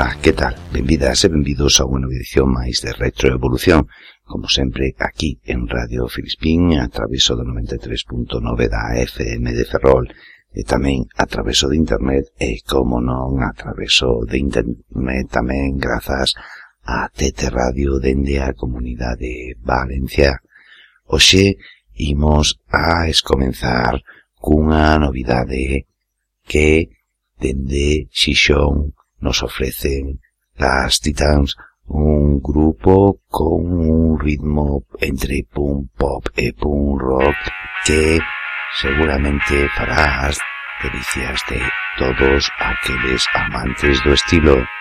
Ola, que tal? Benvidas e benvidos a unha edición máis de Retroevolución, como sempre aquí en Radio Filispín a traveso do 93.9 da FM de Ferrol e tamén a traveso de internet e como non a traveso de internet tamén grazas a TT Radio dende a Comunidade Valencia. Oxe, imos a escomenzar cunha novidade que dende Xixón nos ofrecen las Titans un grupo con un ritmo entre punk pop e punk rock que seguramente fará as delicias de todos aqueles amantes do estilo.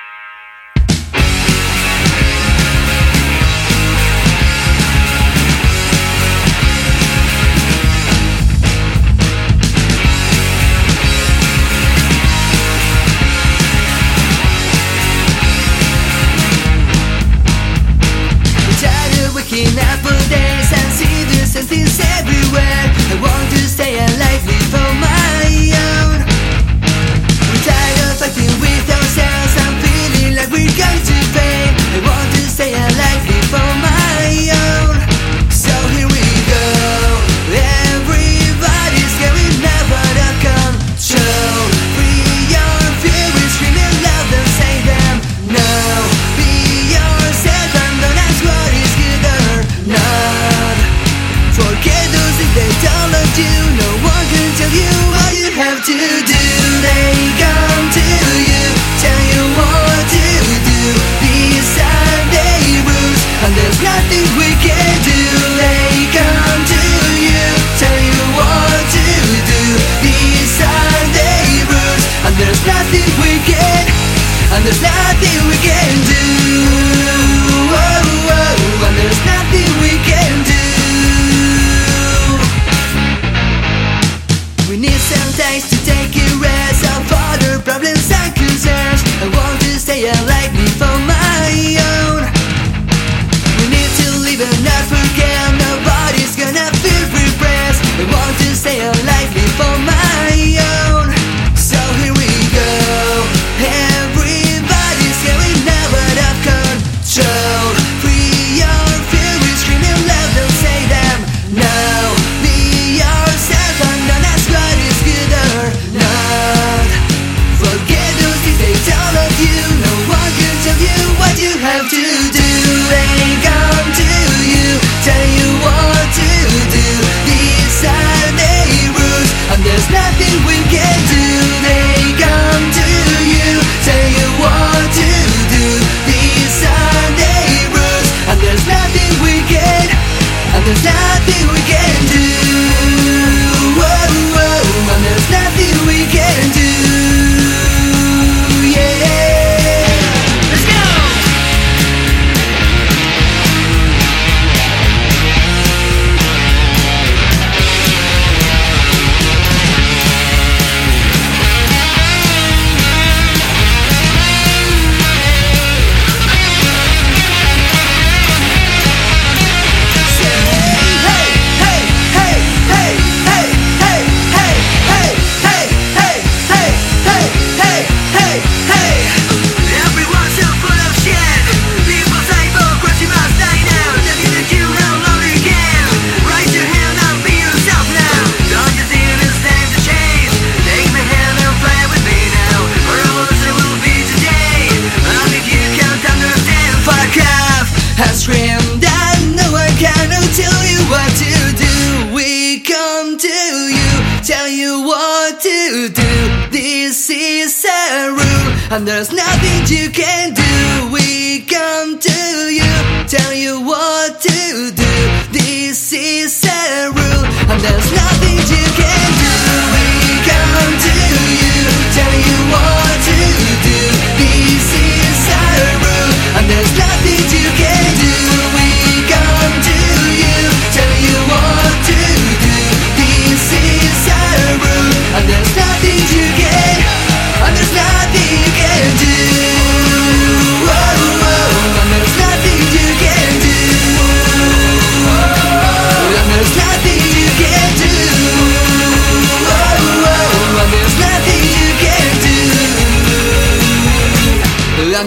there's nothing you can do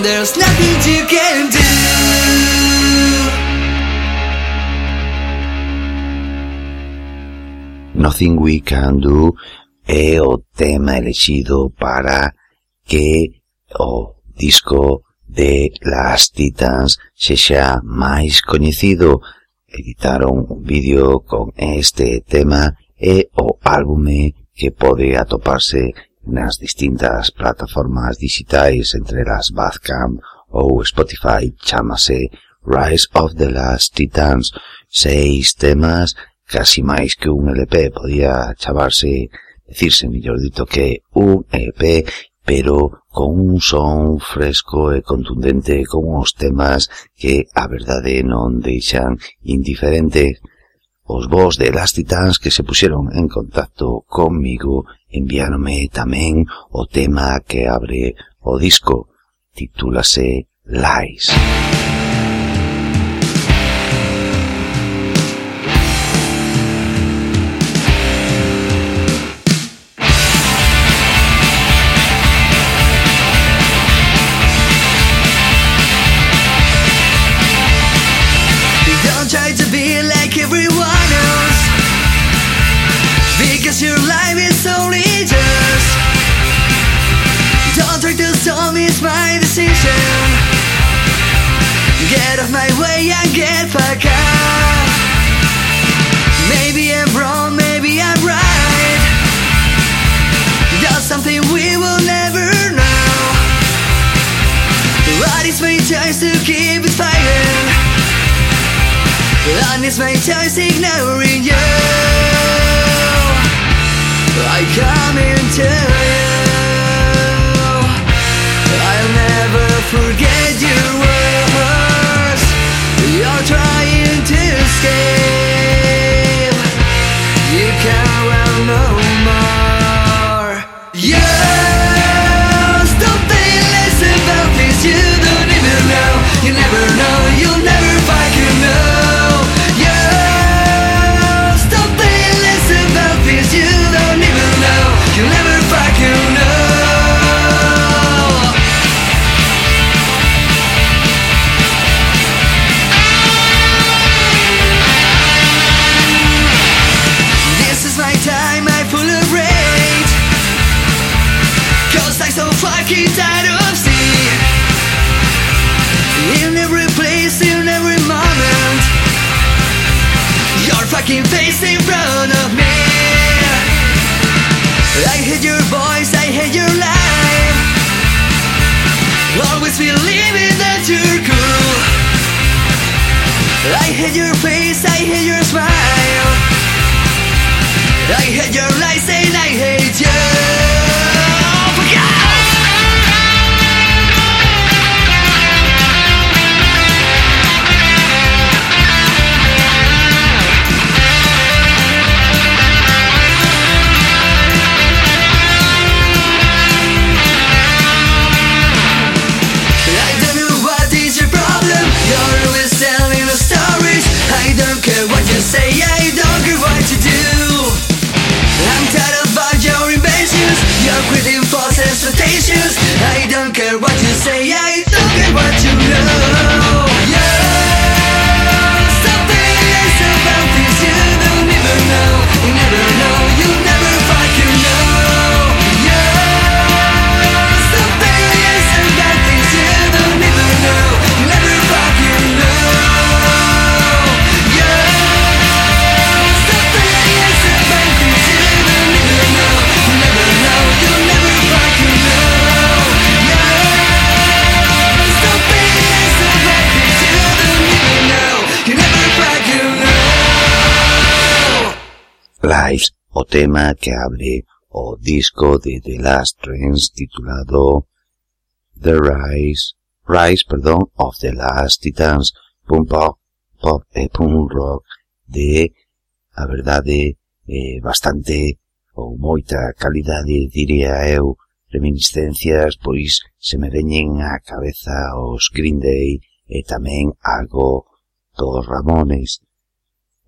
there's nothing you can do. Nothing We Can Do é o tema elexido para que o disco de Las Titans sexa máis coñecido. Editaron un vídeo con este tema e o álbume que pode atoparse nas distintas plataformas digitais entre las Bandcamp ou Spotify chamase Rise of the Last Titans. Seis temas casi máis que un LP podía chamarse decirse mellor dito que un EP pero con un son fresco e contundente con uns temas que a verdade non deixan indiferentes Os vós de Last Titans que se puxeron en contacto comigo enviáronme tamén o tema que abre o disco. Titúlase Lies. Lies. Your face, I hate your smile. I hate your lies tema que abre o disco de The Last Trends titulado The Rise, Rise perdón, of the Last Titans, punk pop, pop e punk rock de, a verdade, eh, bastante ou moita calidade, diría eu, reminiscencias, pois se me veñen á cabeza os Green Day e tamén algo dos Ramones.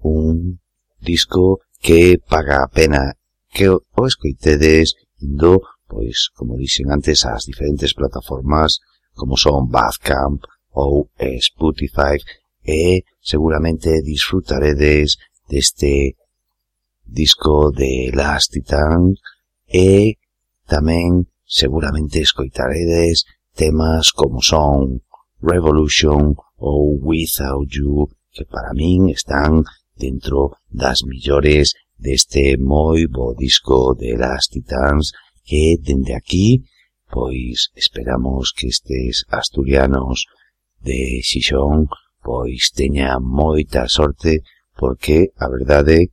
Un disco que paga a pena que o escoitedes indo, pois, como dixen antes, ás diferentes plataformas como son Bandcamp ou Spotify e seguramente disfrutaredes deste disco de Last Titan e tamén seguramente escoitaredes temas como son Revolution ou Without You que para min están dentro das millores deste moi bo disco de las Titans que dende aquí pois esperamos que estes asturianos de Xixón pois teña moita sorte porque a verdade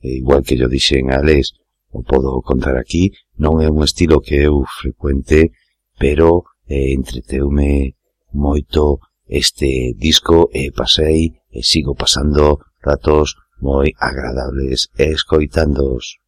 eh, igual que yo dixen a Les o podo contar aquí non é un estilo que eu frecuente pero eh, entreteume moito este disco e pasei e sigo pasando ratos moi agradables escoitándoos.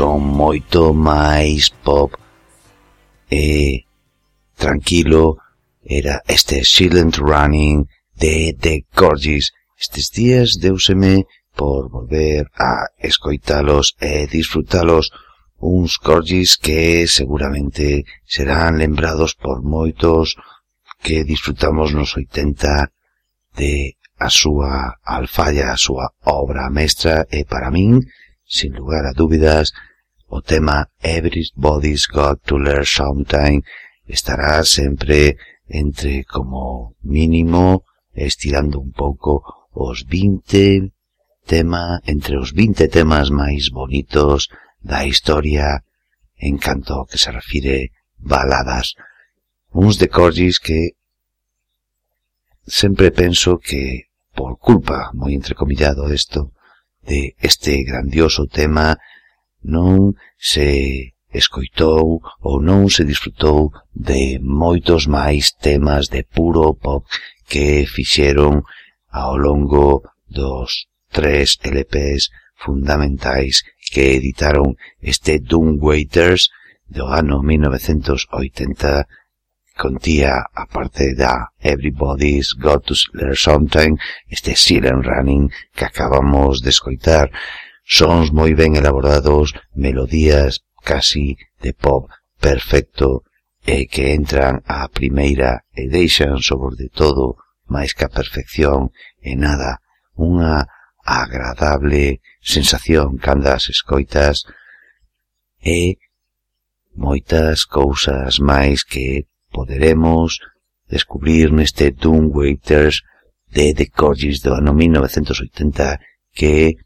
son moito máis pop e tranquilo era este Silent Running de The Gorgies. Estes días deuseme por volver a escoitalos e disfrutalos uns Gorgies que seguramente serán lembrados por moitos que disfrutamos nos 80 de a súa alfalla, a súa obra mestra e para min, sin lugar a dúbidas, O tema Everybody's Got to Learn Sometime estará sempre entre como mínimo estirando un pouco os 20 tema entre os 20 temas máis bonitos da historia en canto que se refire baladas. Uns de Corgis que sempre penso que por culpa, moi entrecomillado isto, de este grandioso tema non se escoitou ou non se disfrutou de moitos máis temas de puro pop que fixeron ao longo dos tres LPs fundamentais que editaron este Doom Waiters do ano 1980 contía, a parte da Everybody's Got to Learn Something, este Silent Running que acabamos de escoitar, sons moi ben elaborados, melodías casi de pop perfecto e que entran á primeira e deixan sobre de todo máis que a perfección e nada, unha agradable sensación cando as escoitas e moitas cousas máis que poderemos descubrir neste Doom Waiters de The Corgis do ano 1980 que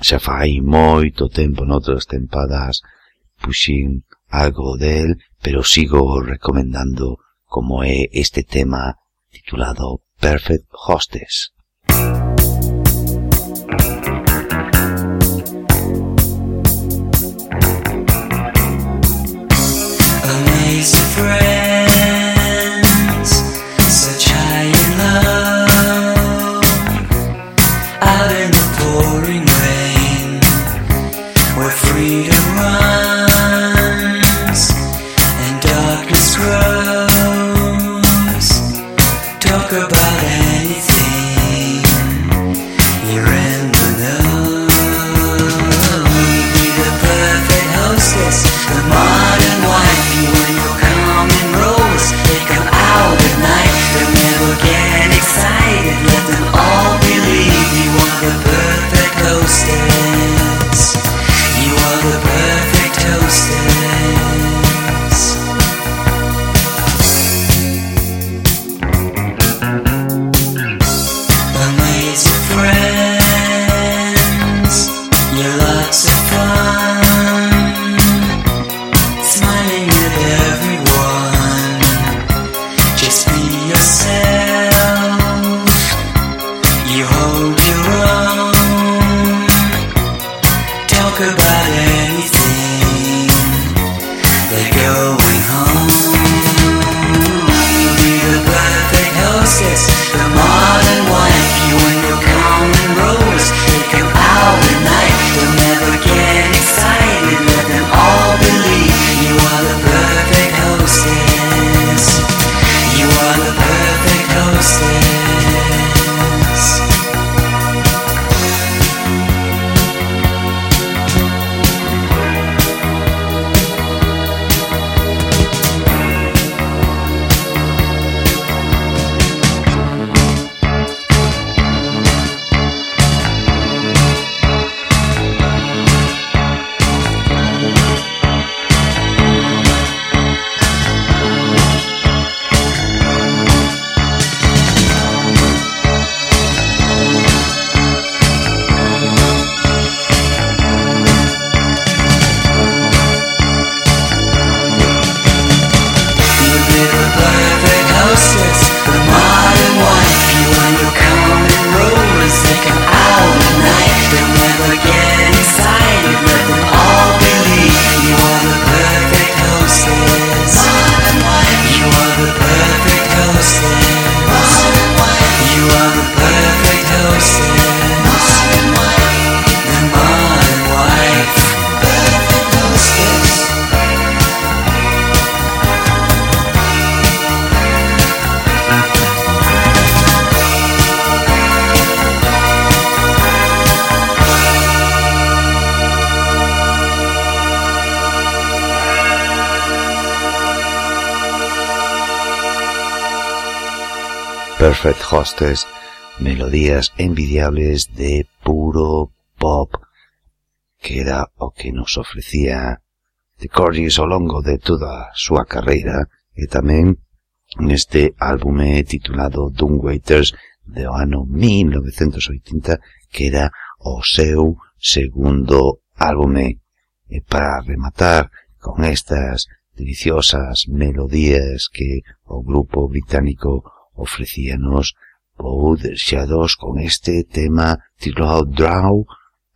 xa fai moito tempo noutras tempadas puxín algo del, pero sigo recomendando como é este tema titulado Perfect Hostess. Amazing Friends goodbye. Perfect Hostess, melodías envidiables de puro pop, que era o que nos ofrecía The Corgis ao longo de toda a súa carreira e tamén neste álbume titulado Doom Waiters de ano 1980 que era o seu segundo álbume. E para rematar con estas deliciosas melodías que o grupo británico ofrecíanos Bode deixados con este tema titulado Draw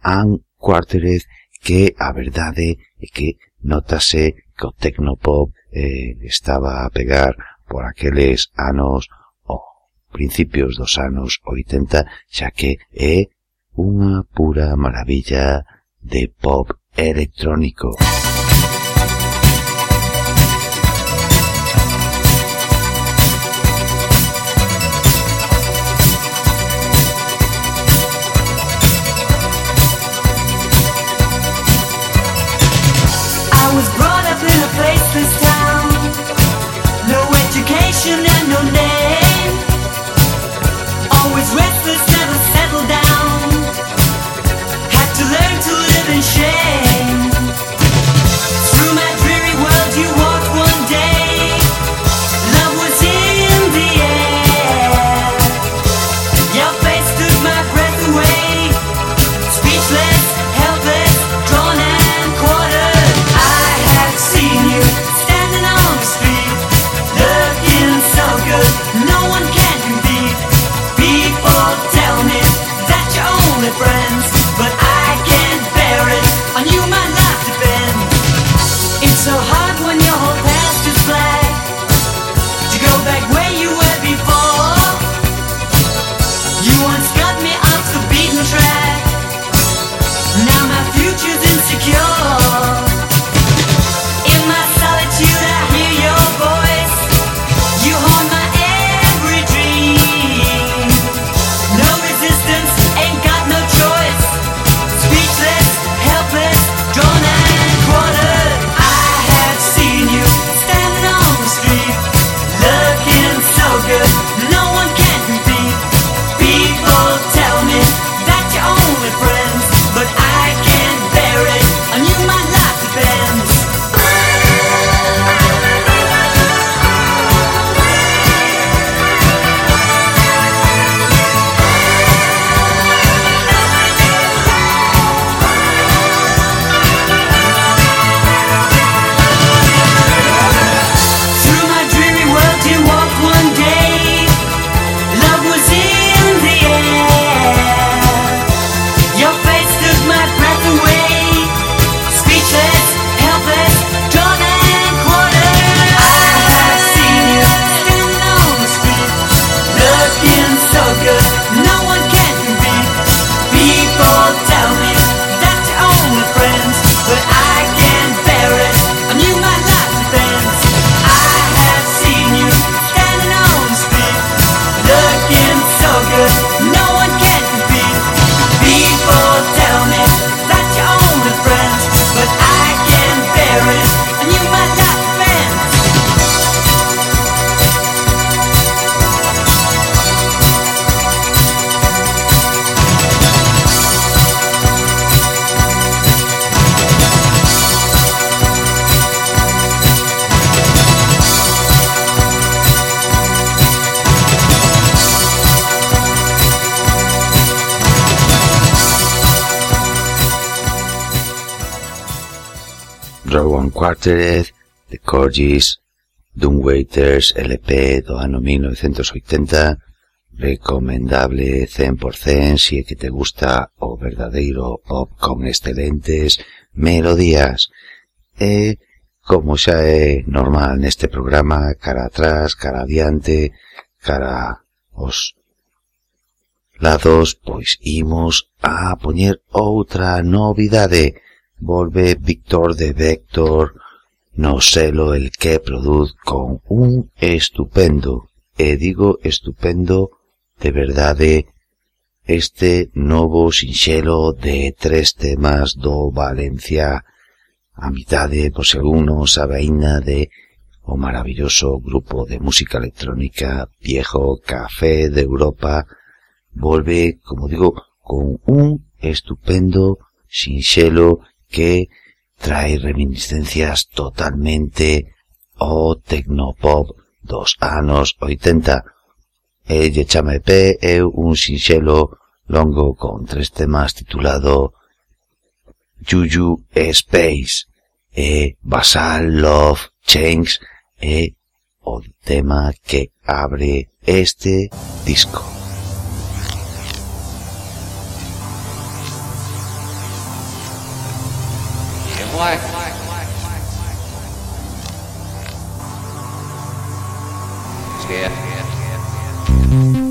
and Quartered que a verdade é que notase que o Tecnopop eh, estaba a pegar por aqueles anos o principios dos anos 80 xa que é unha pura maravilla de pop electrónico. Música so high. Quartet, The Corgis, Waiters LP do ano 1980, recomendable 100% si é que te gusta o verdadeiro pop con excelentes melodías. E, como xa é normal neste programa, cara atrás, cara adiante, cara os lados, pois imos a poñer outra novidade volve Víctor de Vector no selo el que produz con un estupendo, e digo estupendo de verdade, este novo sinxelo de tres temas do Valencia a mitade, por algunos, a veína de o maravilloso grupo de música electrónica Viejo Café de Europa. Volve, como digo, con un estupendo, sinxelo que trae reminiscencias totalmente ao tecnopop dos anos 80. E lle chame P é un sinxelo longo con tres temas titulado Juju Space e Basal Love Change e o tema que abre este disco. life. Yeah. yeah.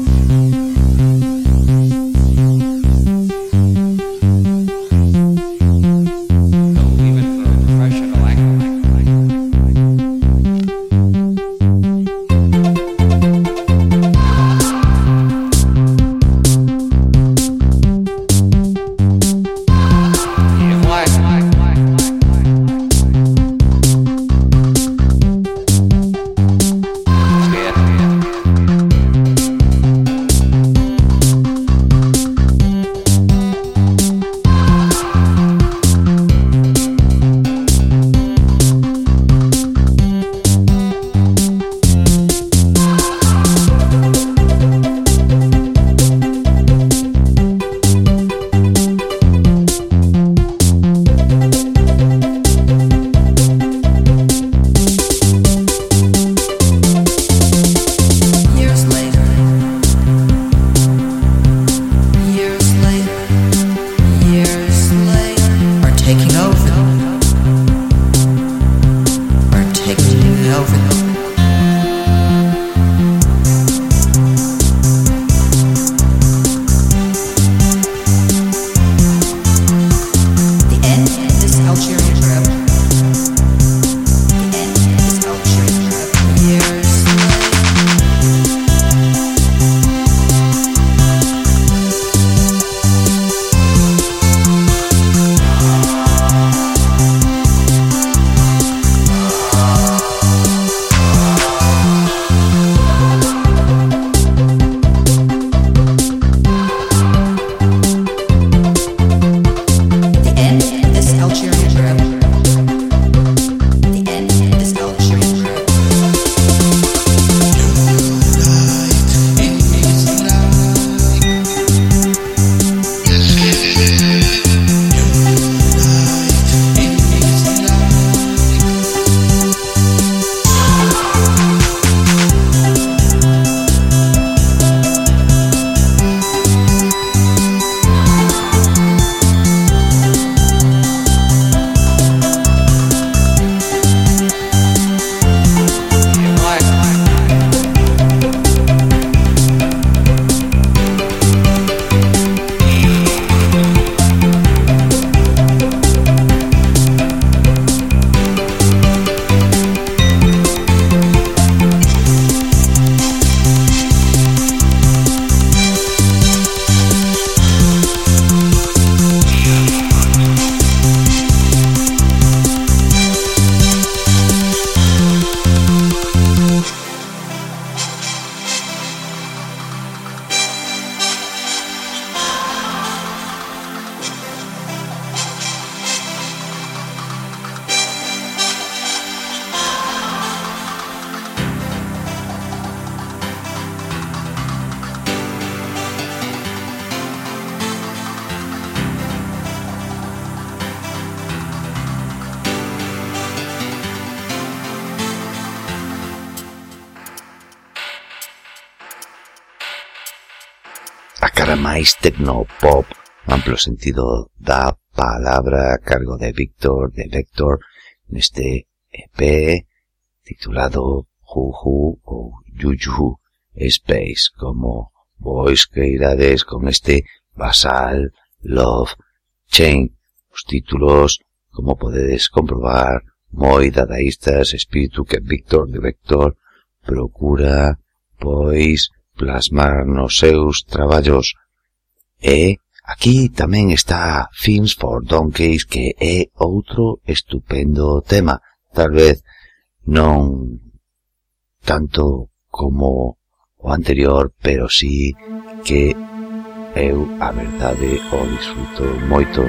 Para máis tecnopop, amplo sentido da palabra a cargo de Víctor de Vector neste EP titulado Juju ou Juju Space, como vos que irades con este Basal Love Chain. Os títulos, como podedes comprobar, moi dadaístas, espírito que Víctor de Vector procura, pois, plasmar nos seus traballos. E aquí tamén está Fins for Donkeys, que é outro estupendo tema, tal vez non tanto como o anterior, pero sí que eu a verdade o disfruto moito.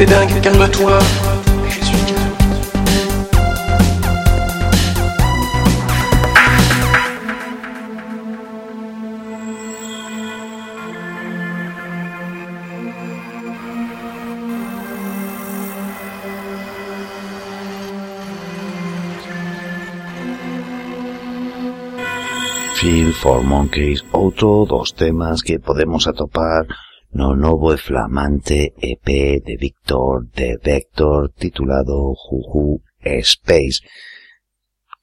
T'es dingue, calme-toi. Je suis. Feel for Monkeys, otro dos temas que podemos atopar no novo e flamante EP de Victor de Vector titulado Juju Space.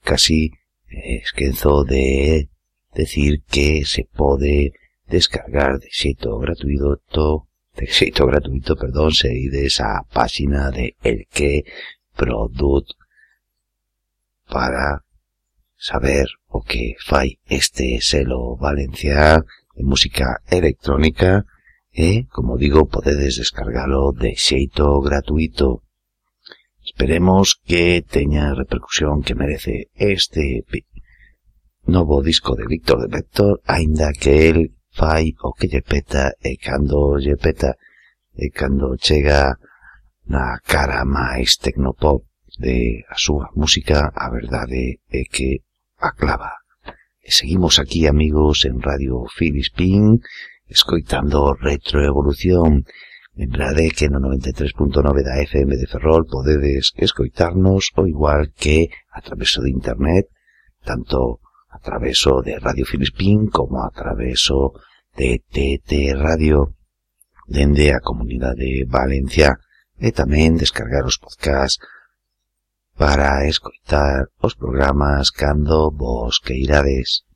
Casi eh, esquenzo de decir que se pode descargar de xeito gratuito de xeito gratuito, perdón, se ides a páxina de El Que Product para saber o que fai este selo valenciá de música electrónica e, como digo, podedes descargalo de xeito gratuito. Esperemos que teña a repercusión que merece este novo disco de Víctor de Vector, aínda que el fai o que lle peta e cando lle peta e cando chega na cara máis tecnopop de a súa música, a verdade é que aclava. E seguimos aquí, amigos, en Radio Filispín, escoitando Retroevolución. Lembrade que no 93.9 da FM de Ferrol podedes escoitarnos o igual que a traveso de internet, tanto a traveso de Radio Filispín como a traveso de TT Radio dende a Comunidade Valencia e tamén descargar os podcasts para escoitar os programas cando vos queirades.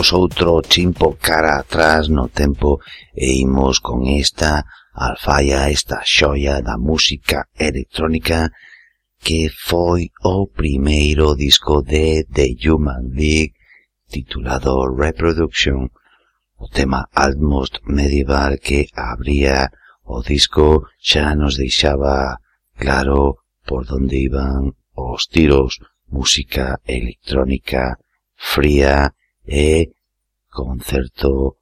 damos outro chimpo cara atrás no tempo e imos con esta alfaya, esta xoia da música electrónica que foi o primeiro disco de The Human League titulado Reproduction, o tema Almost Medieval que abría o disco xa nos deixaba claro por onde iban os tiros, música electrónica fría é concerto,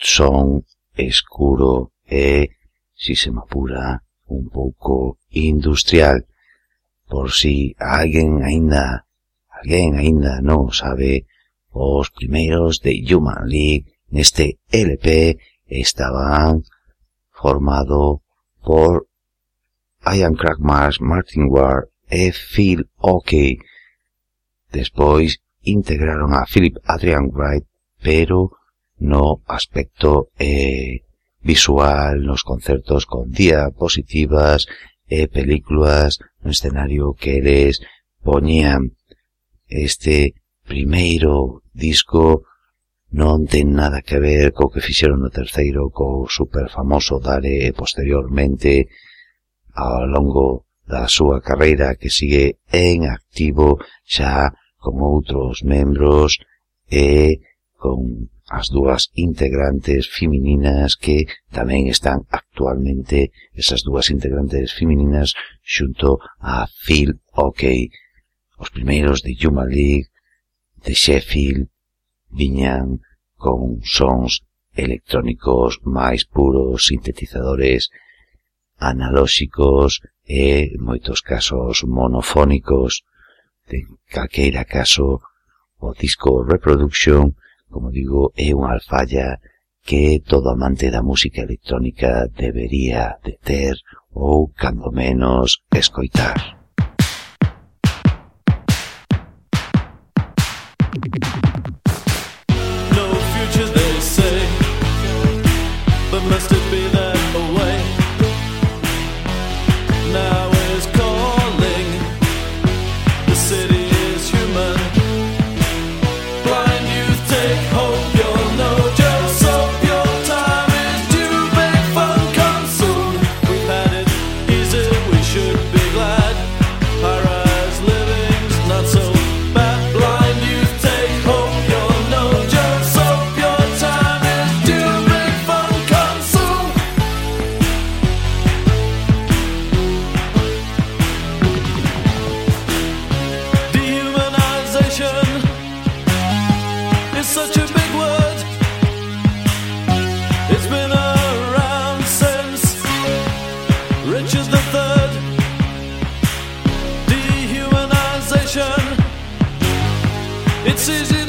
son escuro e, si se me apura, un pouco industrial. Por si alguén aínda, alguén aínda non sabe, os primeiros de Human League neste LP estaban formado por Ian Crackmars, Martin Ward e Phil Oakey. Despois integraron a Philip Adrian Wright, pero no aspecto eh, visual, nos concertos con diapositivas, eh, películas, no escenario que eles poñían este primeiro disco non ten nada que ver co que fixeron no terceiro co superfamoso Dare e posteriormente ao longo da súa carreira que sigue en activo xa con outros membros e con as dúas integrantes femininas que tamén están actualmente esas dúas integrantes femininas xunto a Phil O'K. Os primeiros de Human League de Sheffield viñan con sons electrónicos máis puros, sintetizadores analóxicos e, en moitos casos, monofónicos. En calqueira caso, o disco Reproduction, como digo, é unha alfalla que todo amante da música electrónica debería de ter ou, cando menos, escoitar. Richard III. Dehumanization. It's easy.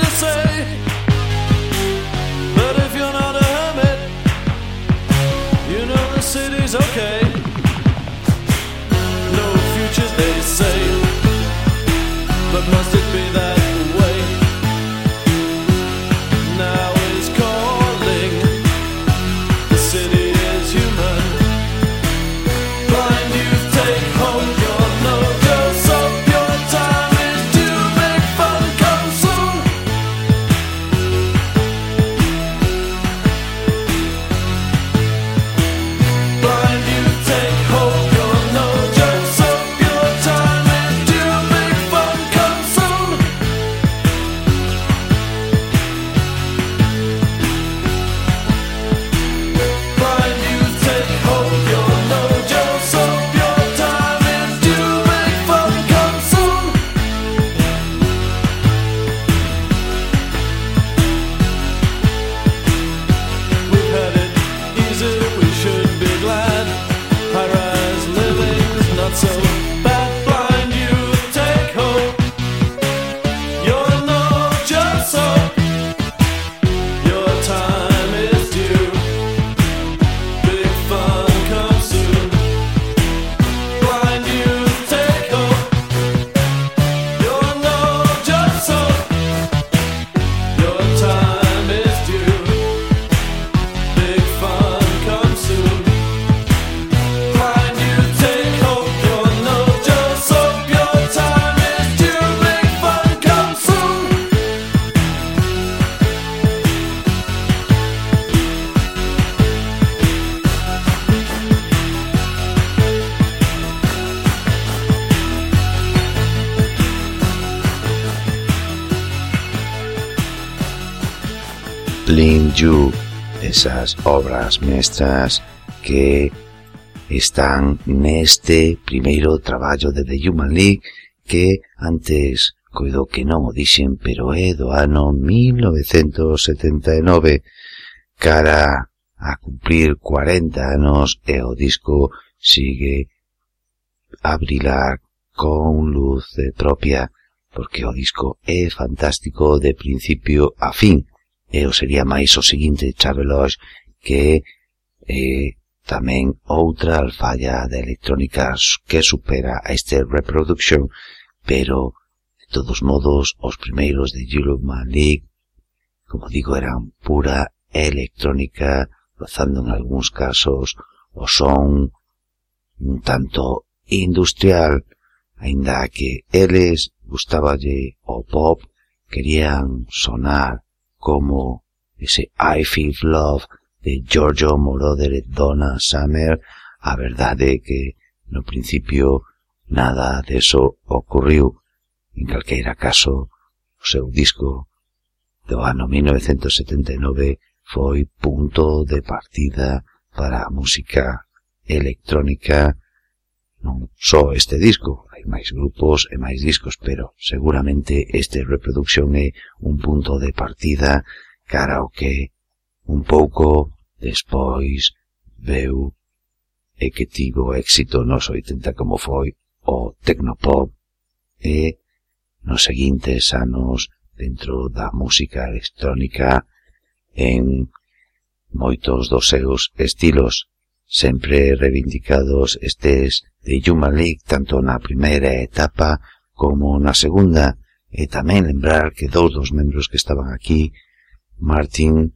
You, esas obras mestras que están neste primeiro traballo de The Human League que antes coido que non o dixen, pero é do ano 1979 cara a cumplir 40 anos e o disco sigue a brilar con luz de propia porque o disco é fantástico de principio a fin eu sería máis o seguinte Chabelos que é eh, tamén outra alfalla de electrónica que supera a este reproduction pero de todos modos os primeiros de Juleman League como digo eran pura electrónica rozando en algúns casos o son un tanto industrial aínda que eles gustaballe o pop querían sonar como ese I Feel Love de Giorgio Moroder e Donna Summer, a verdade é que no principio nada deso ocurriu. En calqueira caso, o seu disco do ano 1979 foi punto de partida para a música electrónica non só este disco, hai máis grupos e máis discos, pero seguramente este reproducción é un punto de partida cara ao que un pouco despois veu e que tivo éxito nos 80 como foi o Tecnopop. E nos seguintes anos dentro da música electrónica en moitos dos seus estilos sempre reivindicados estes de Yuma League tanto na primeira etapa como na segunda e tamén lembrar que dous dos membros que estaban aquí Martin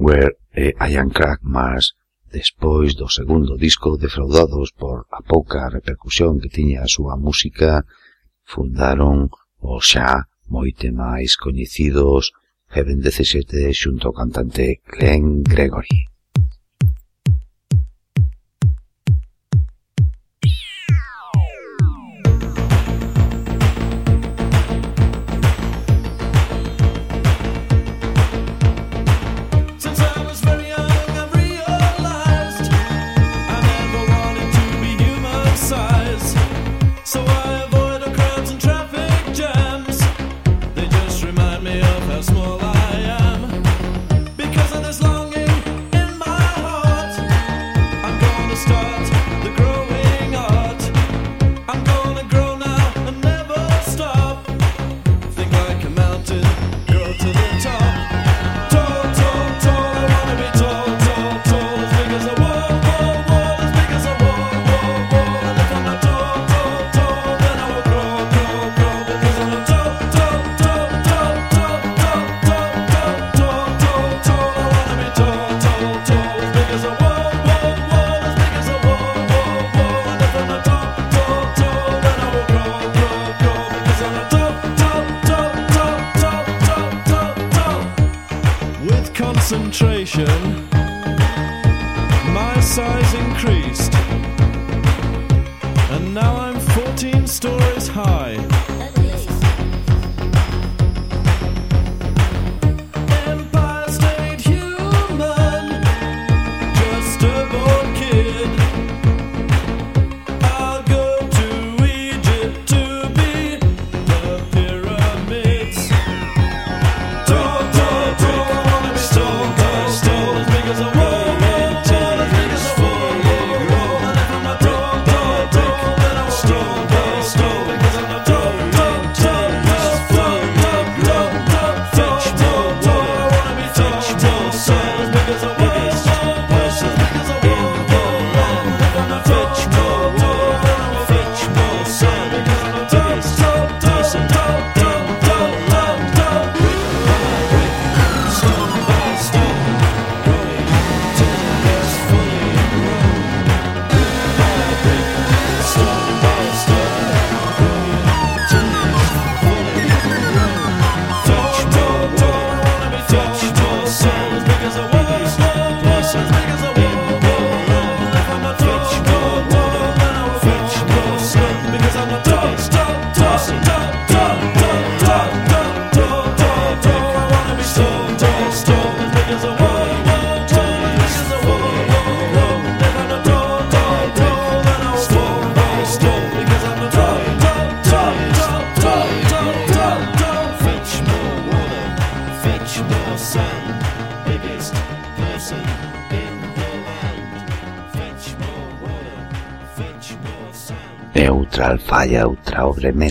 Where e Ian Crack Mars despois do segundo disco defraudados por a pouca repercusión que tiña a súa música fundaron o xa moite máis coñecidos Heaven 17 xunto ao cantante Glenn Gregory. size increased. And now I'm 14 stories high.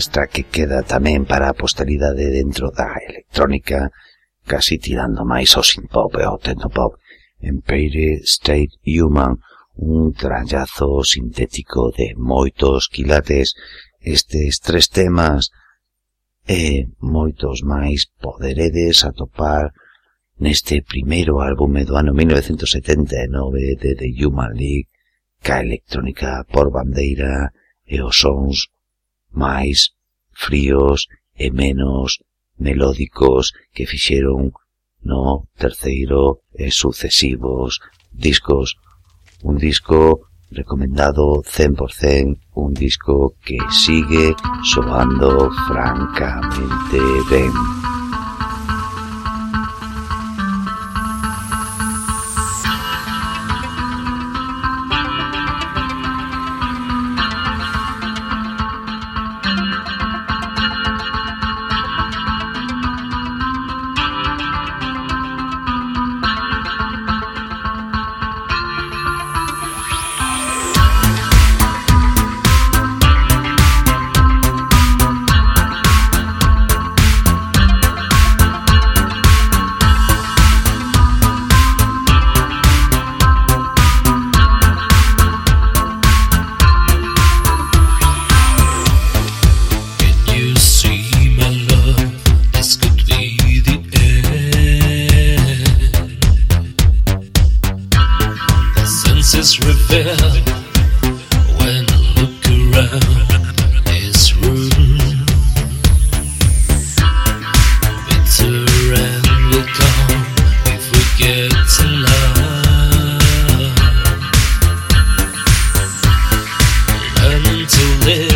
mestra que queda tamén para a posteridade dentro da electrónica, casi tirando máis ao synth-pop e ao tecnopop, Empire State Human, un trallazo sintético de moitos quilates, estes tres temas e moitos máis poderedes atopar neste primeiro álbume do ano 1979 de The Human League, ca electrónica por bandeira e os sons máis fríos e menos melódicos que fixeron no terceiro e sucesivos discos. Un disco recomendado 100%, un disco que sigue soando francamente ben. to live.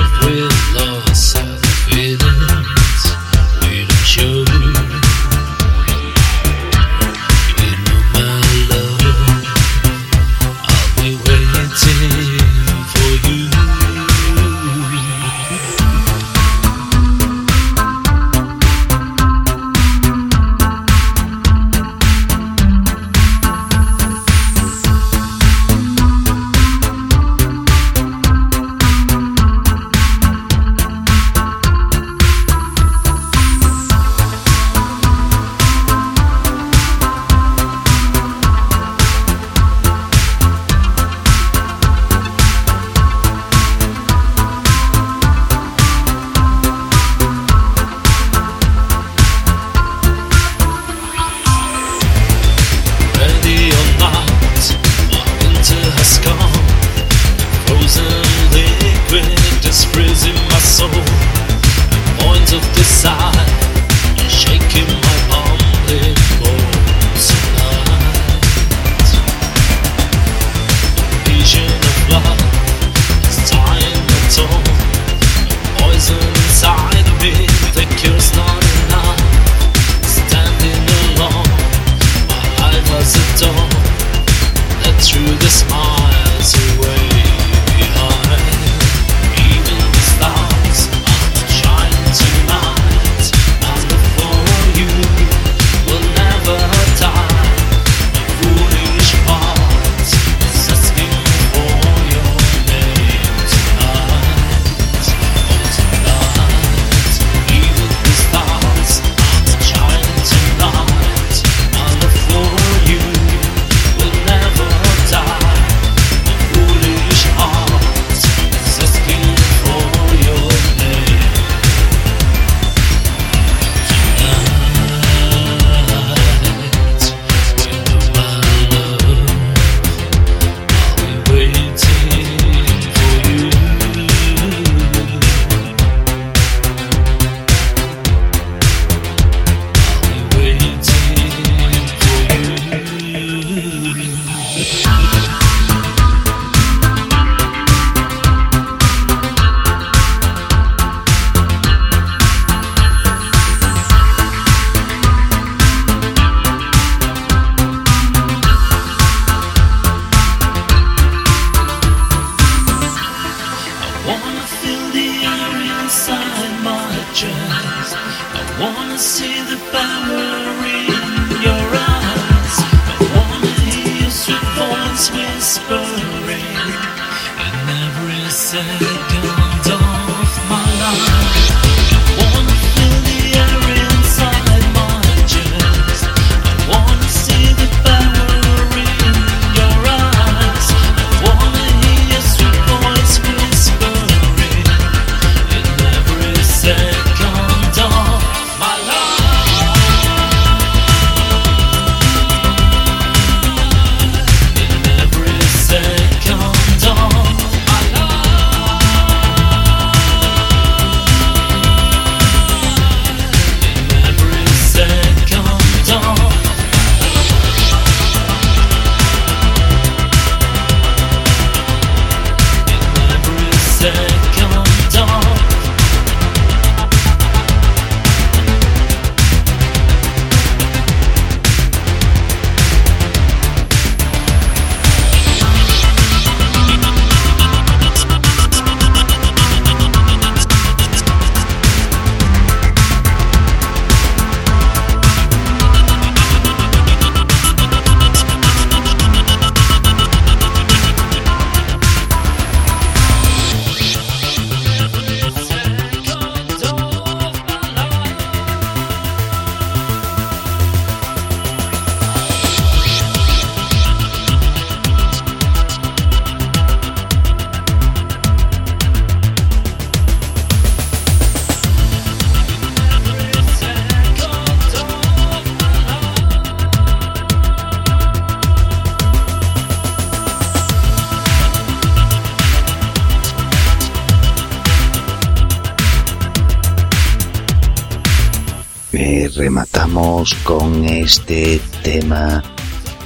estamos con este tema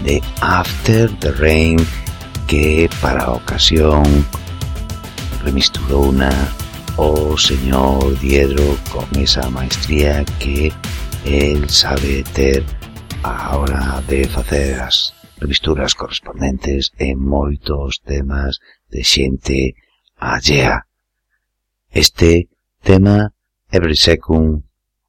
de After the Rain que para ocasión remisturou una o señor Diedro con esa maestría que el sabe ter a hora de facer as revisturas correspondentes en moitos temas de xente allea. Este tema Every Second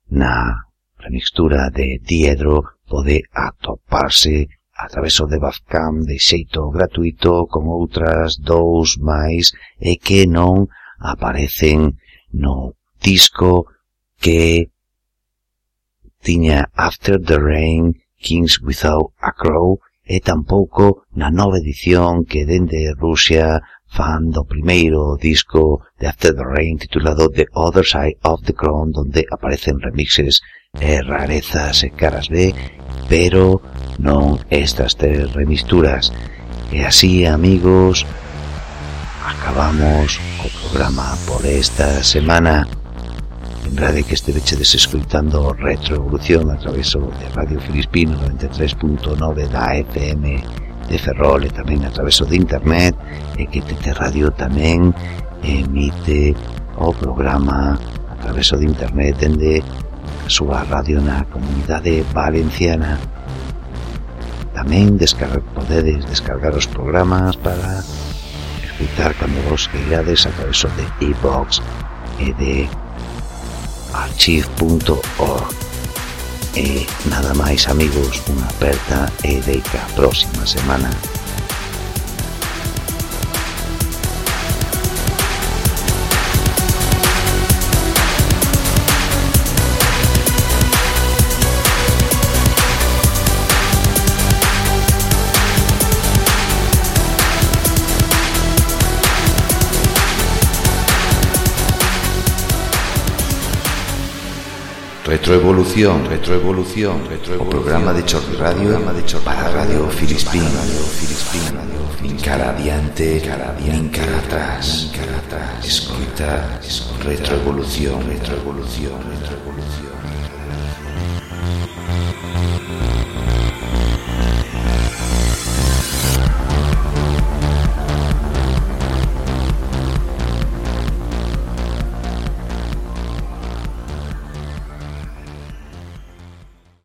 na remixtura de diedro pode atoparse a traveso de Bafcam de xeito gratuito con outras dous máis e que non aparecen no disco que tiña After the Rain, Kings Without a Crow e tampouco na nova edición que dende Rusia fan do primeiro disco de After the Rain titulado The Other Side of the Crown donde aparecen remixes e rarezas e caras B, pero non estas tres remisturas. E así, amigos, acabamos o programa por esta semana. Lembrade que este veche Retroevolución a través de Radio Filispino 93.9 da FM de Ferrol e tamén a través de internet e que Tete Radio tamén emite o programa a través de internet dende a súa radio na comunidade valenciana. Tamén descargar, podedes descargar os programas para escutar cando vos queirades a través de iVox e de archive.org. E nada máis amigos, unha aperta e deica próxima semana. Retroevolución, retroevolución, retroevolución. O programa de Chorri Radio, programa de Chorri para Radio Filispín, Radio Filispín, Radio Cara adiante, cara adiante, cara atrás, cara atrás. Escoita, retroevolución, retroevolución, retroevolución.